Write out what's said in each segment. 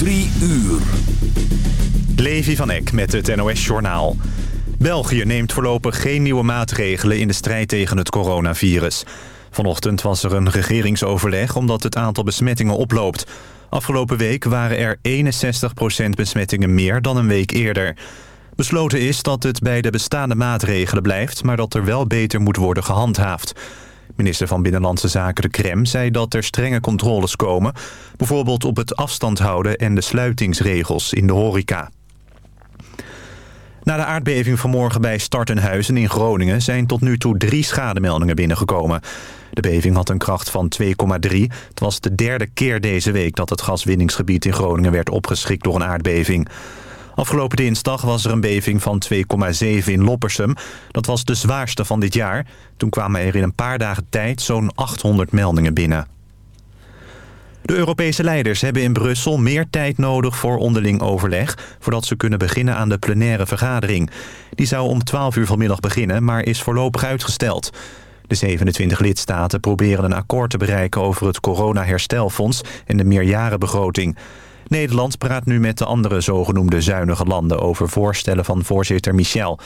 Drie uur. Levi van Eck met het NOS-journaal. België neemt voorlopig geen nieuwe maatregelen in de strijd tegen het coronavirus. Vanochtend was er een regeringsoverleg omdat het aantal besmettingen oploopt. Afgelopen week waren er 61% besmettingen meer dan een week eerder. Besloten is dat het bij de bestaande maatregelen blijft... maar dat er wel beter moet worden gehandhaafd. Minister van Binnenlandse Zaken de Krem zei dat er strenge controles komen... bijvoorbeeld op het afstand houden en de sluitingsregels in de horeca. Na de aardbeving vanmorgen bij Startenhuizen in Groningen... zijn tot nu toe drie schademeldingen binnengekomen. De beving had een kracht van 2,3. Het was de derde keer deze week dat het gaswinningsgebied in Groningen werd opgeschrikt door een aardbeving. Afgelopen dinsdag was er een beving van 2,7 in Loppersum. Dat was de zwaarste van dit jaar. Toen kwamen er in een paar dagen tijd zo'n 800 meldingen binnen. De Europese leiders hebben in Brussel meer tijd nodig voor onderling overleg... voordat ze kunnen beginnen aan de plenaire vergadering. Die zou om 12 uur vanmiddag beginnen, maar is voorlopig uitgesteld. De 27 lidstaten proberen een akkoord te bereiken over het coronaherstelfonds en de meerjarenbegroting. Nederland praat nu met de andere zogenoemde zuinige landen over voorstellen van voorzitter Michel.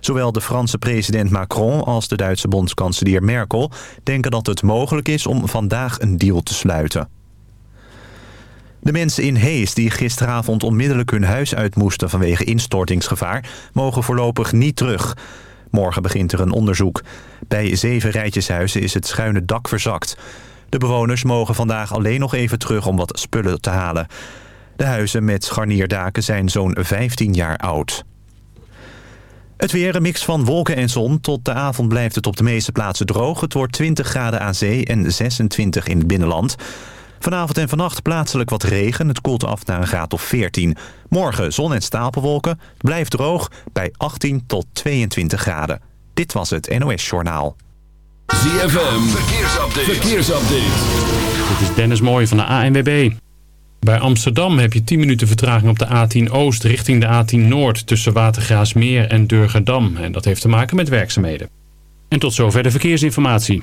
Zowel de Franse president Macron als de Duitse bondskanselier Merkel denken dat het mogelijk is om vandaag een deal te sluiten. De mensen in Hees die gisteravond onmiddellijk hun huis uit moesten vanwege instortingsgevaar mogen voorlopig niet terug. Morgen begint er een onderzoek. Bij zeven rijtjeshuizen is het schuine dak verzakt. De bewoners mogen vandaag alleen nog even terug om wat spullen te halen. De huizen met scharnierdaken zijn zo'n 15 jaar oud. Het weer een mix van wolken en zon. Tot de avond blijft het op de meeste plaatsen droog. Het wordt 20 graden aan zee en 26 in het binnenland. Vanavond en vannacht plaatselijk wat regen. Het koelt af naar een graad of 14. Morgen zon en stapelwolken. Blijft droog bij 18 tot 22 graden. Dit was het NOS Journaal. ZFM, verkeersupdate. verkeersupdate. Dit is Dennis Mooij van de ANWB. Bij Amsterdam heb je 10 minuten vertraging op de A10 Oost richting de A10 Noord... tussen Watergraasmeer en Durgerdam. En dat heeft te maken met werkzaamheden. En tot zover de verkeersinformatie.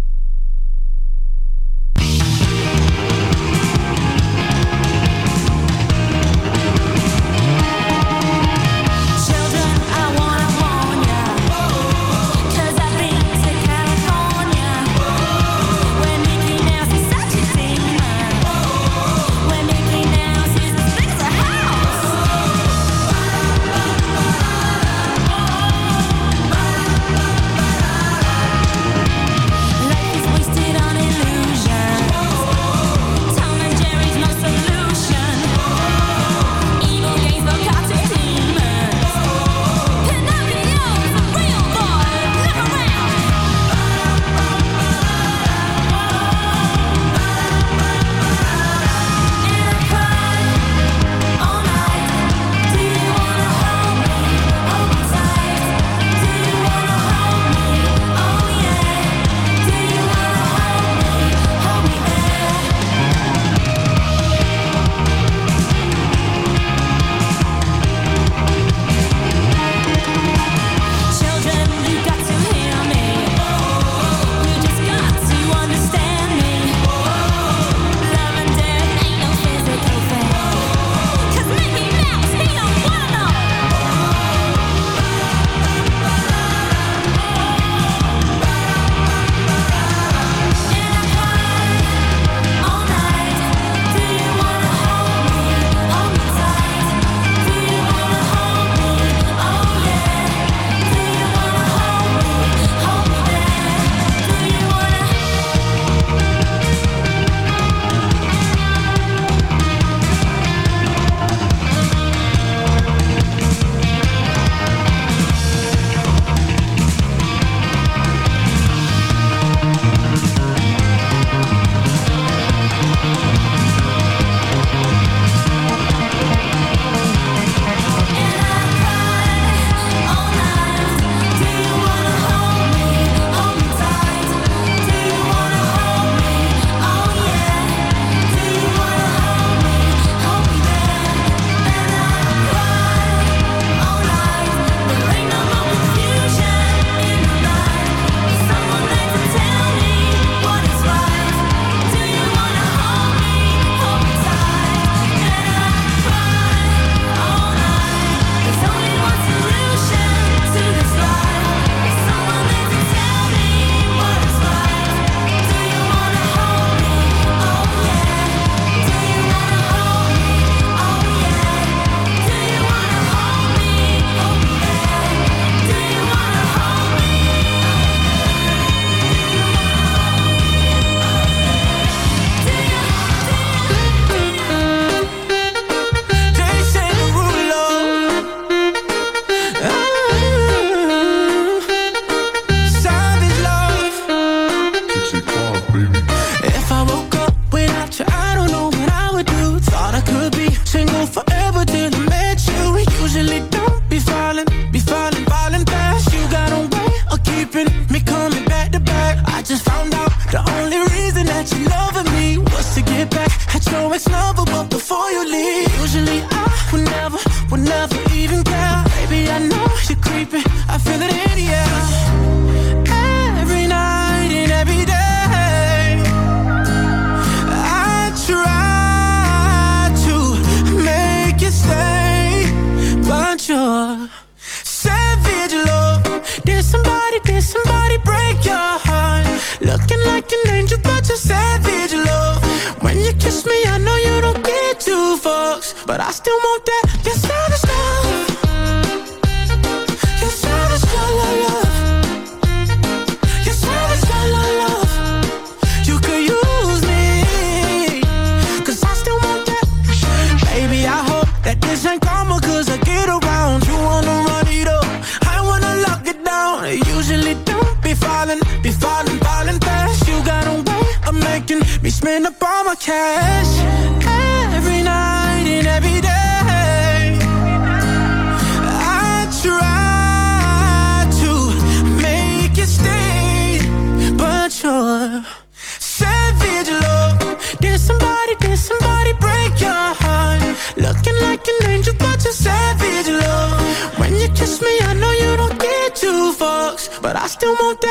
tem um montão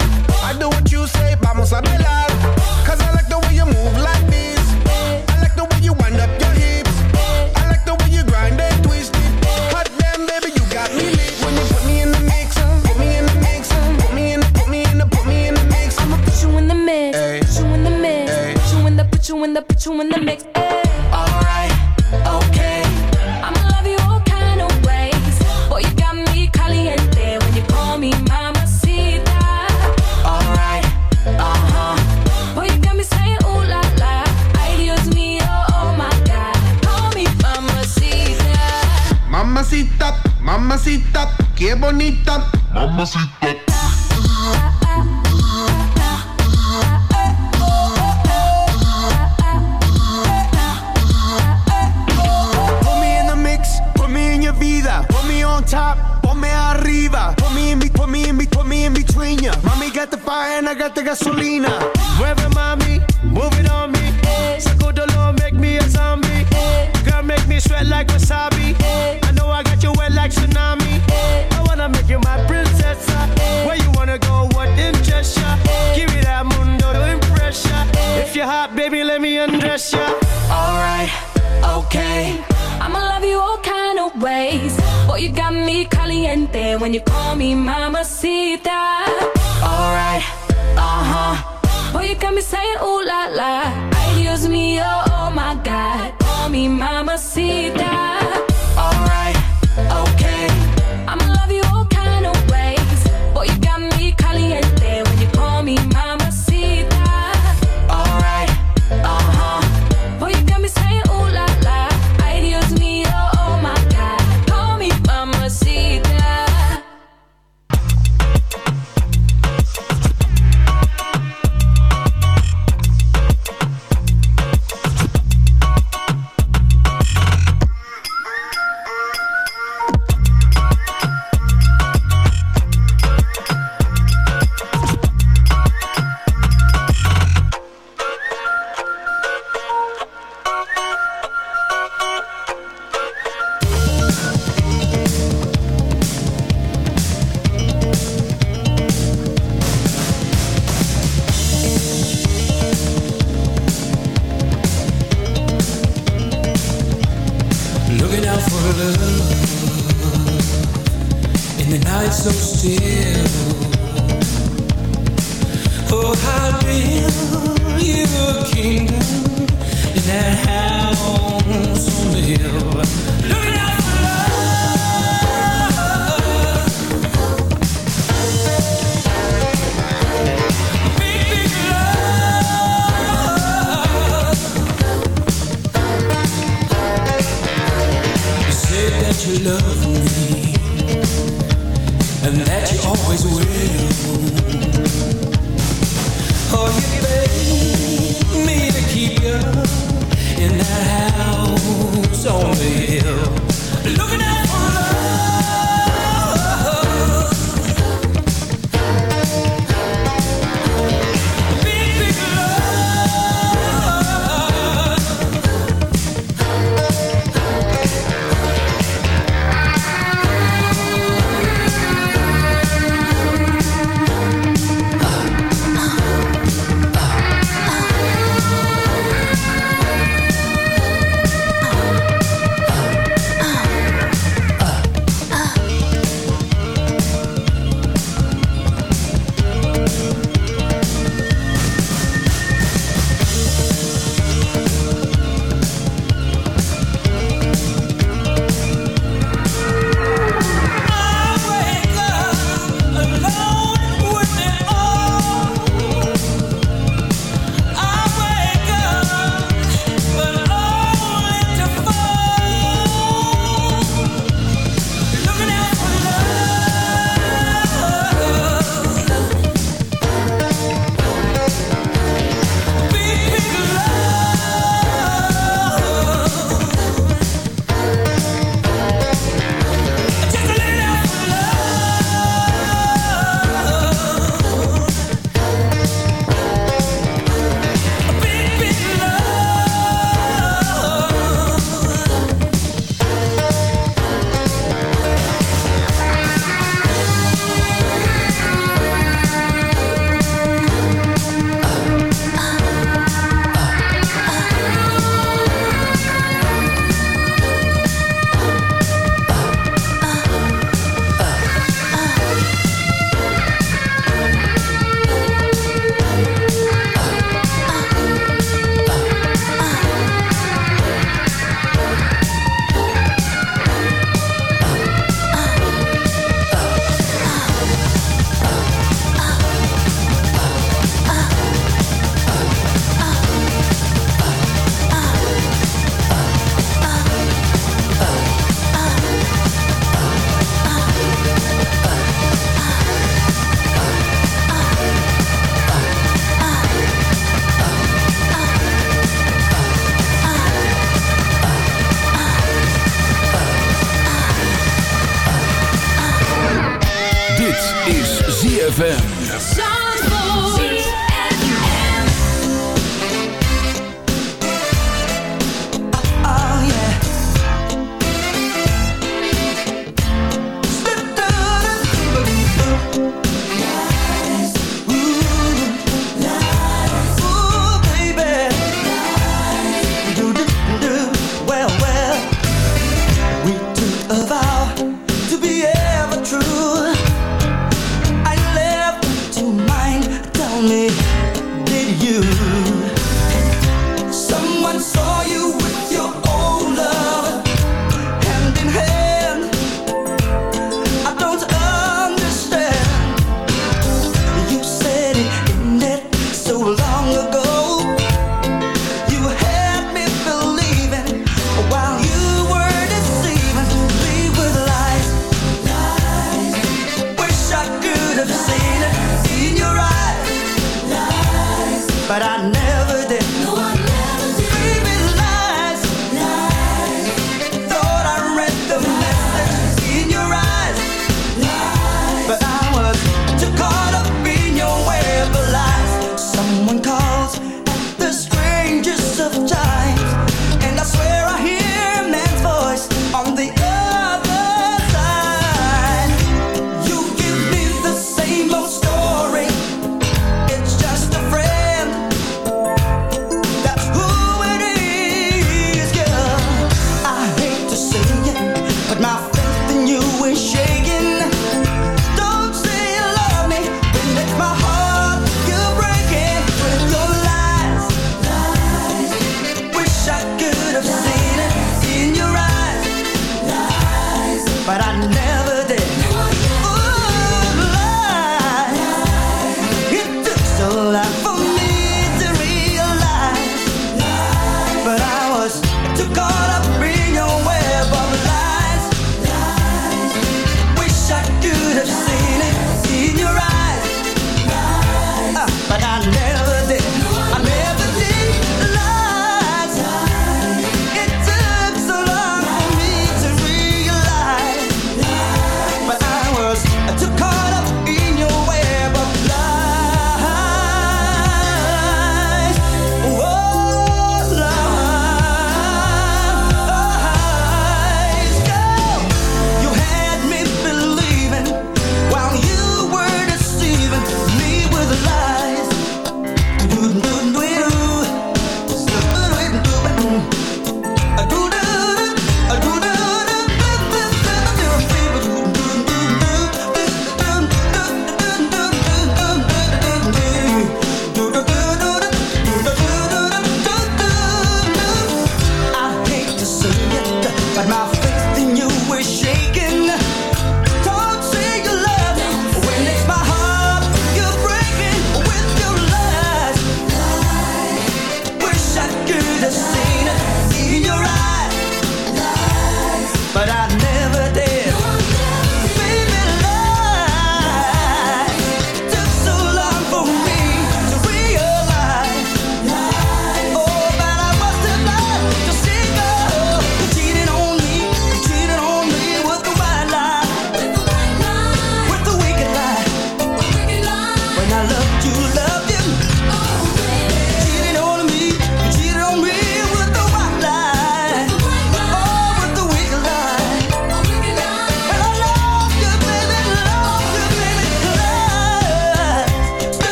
got me saying ooh la la. Ay, Dios mío, oh, oh my God. Call me mamacita.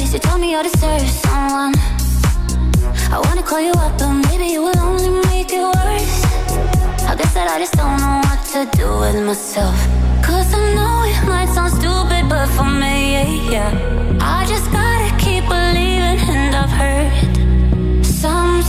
place, you told me I deserve someone. I wanna call you up, but maybe it will only make it worse. I guess that I just don't know what to do with myself. Cause I know it might sound stupid, but for me, yeah, yeah. I just gotta keep believing and I've heard some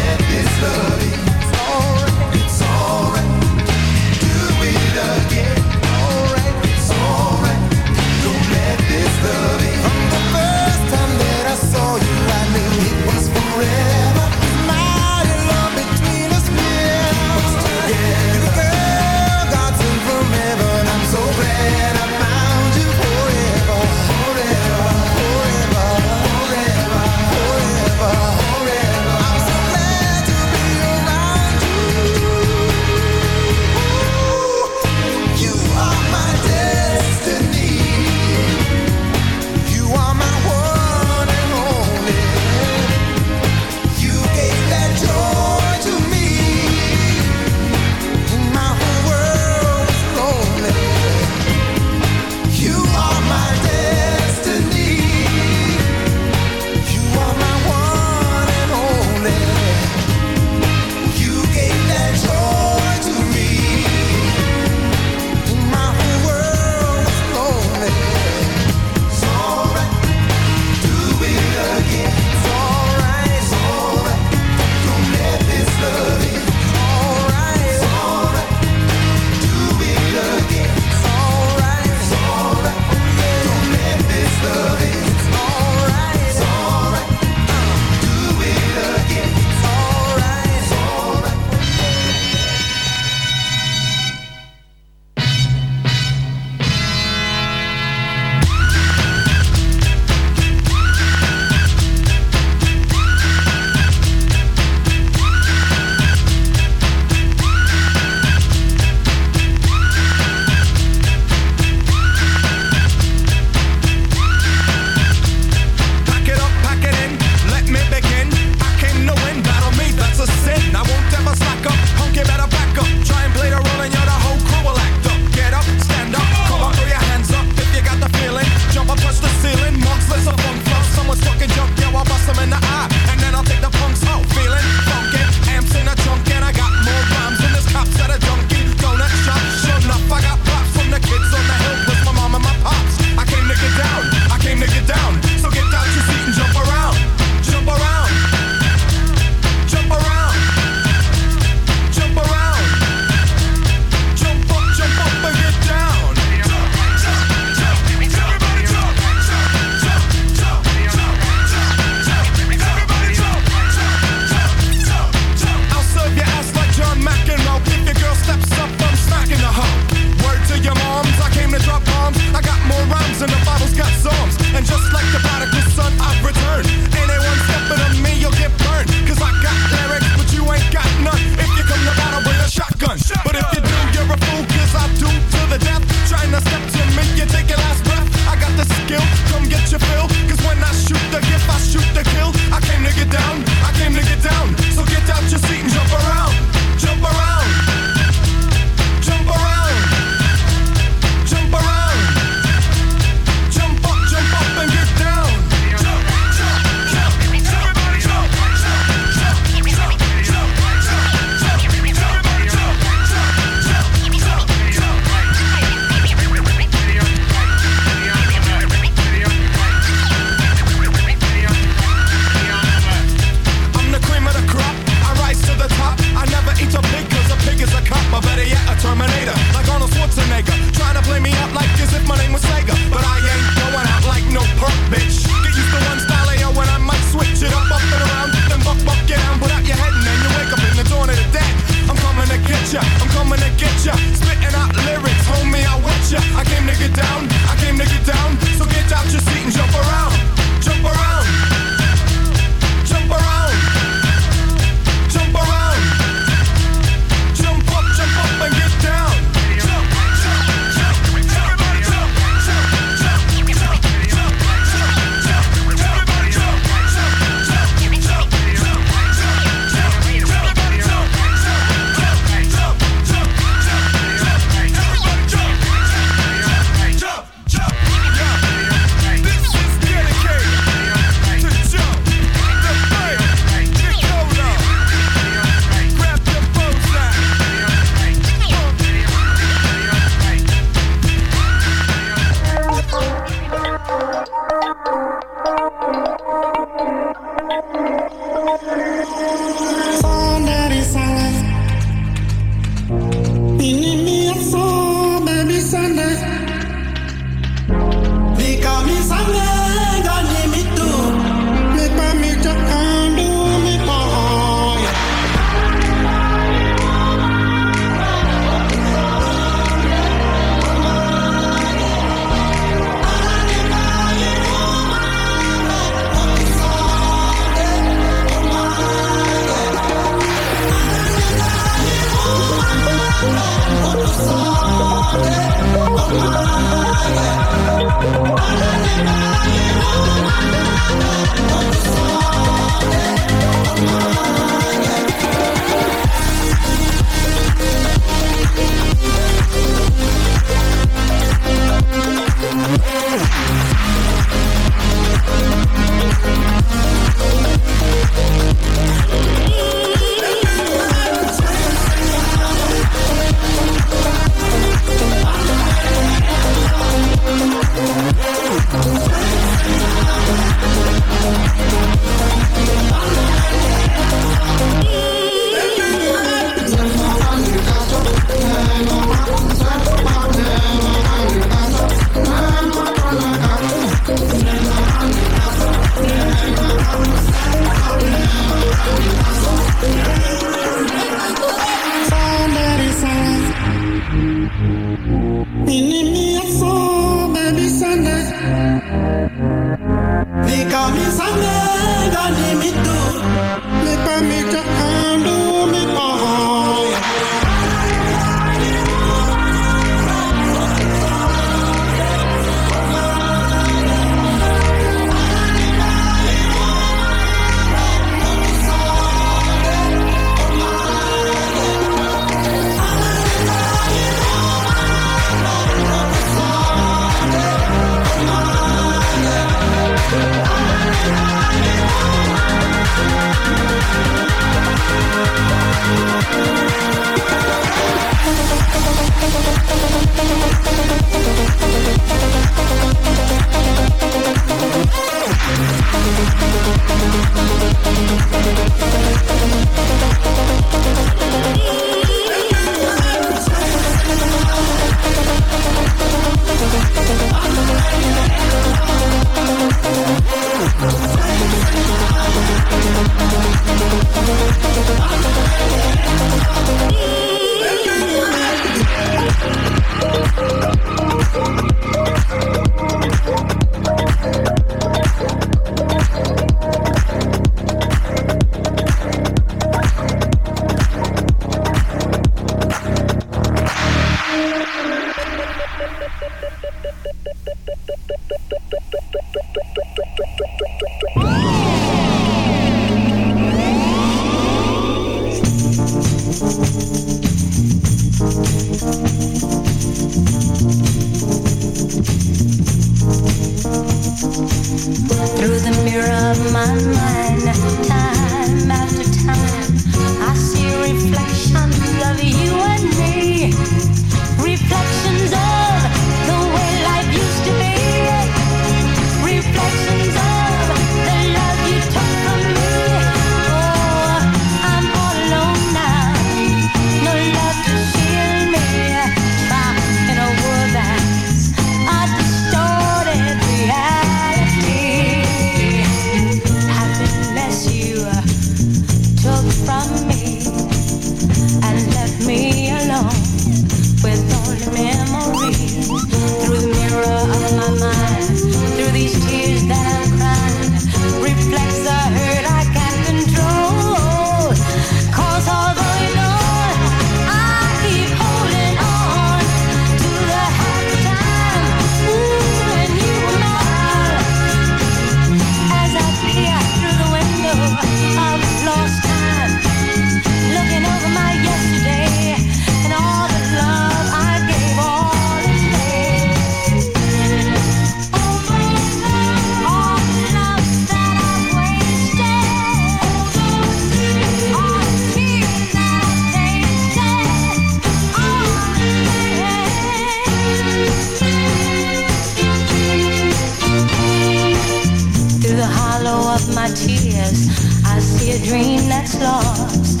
through the hollow of my tears, I see a dream that's lost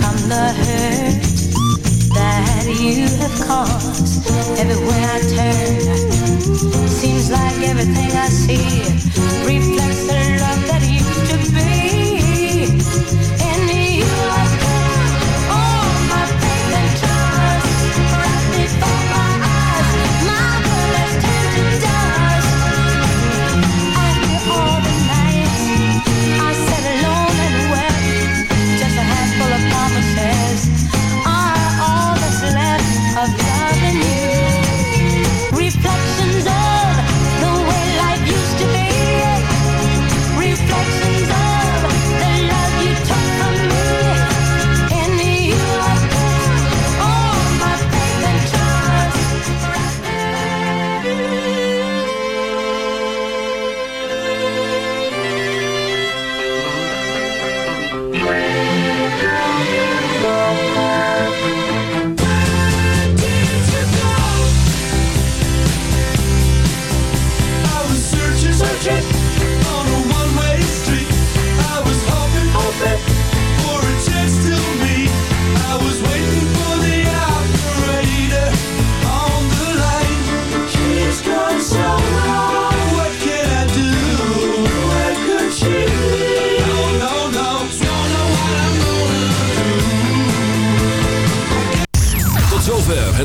from the hurt that you have caused. Everywhere I turn, seems like everything I see reflects the love that you.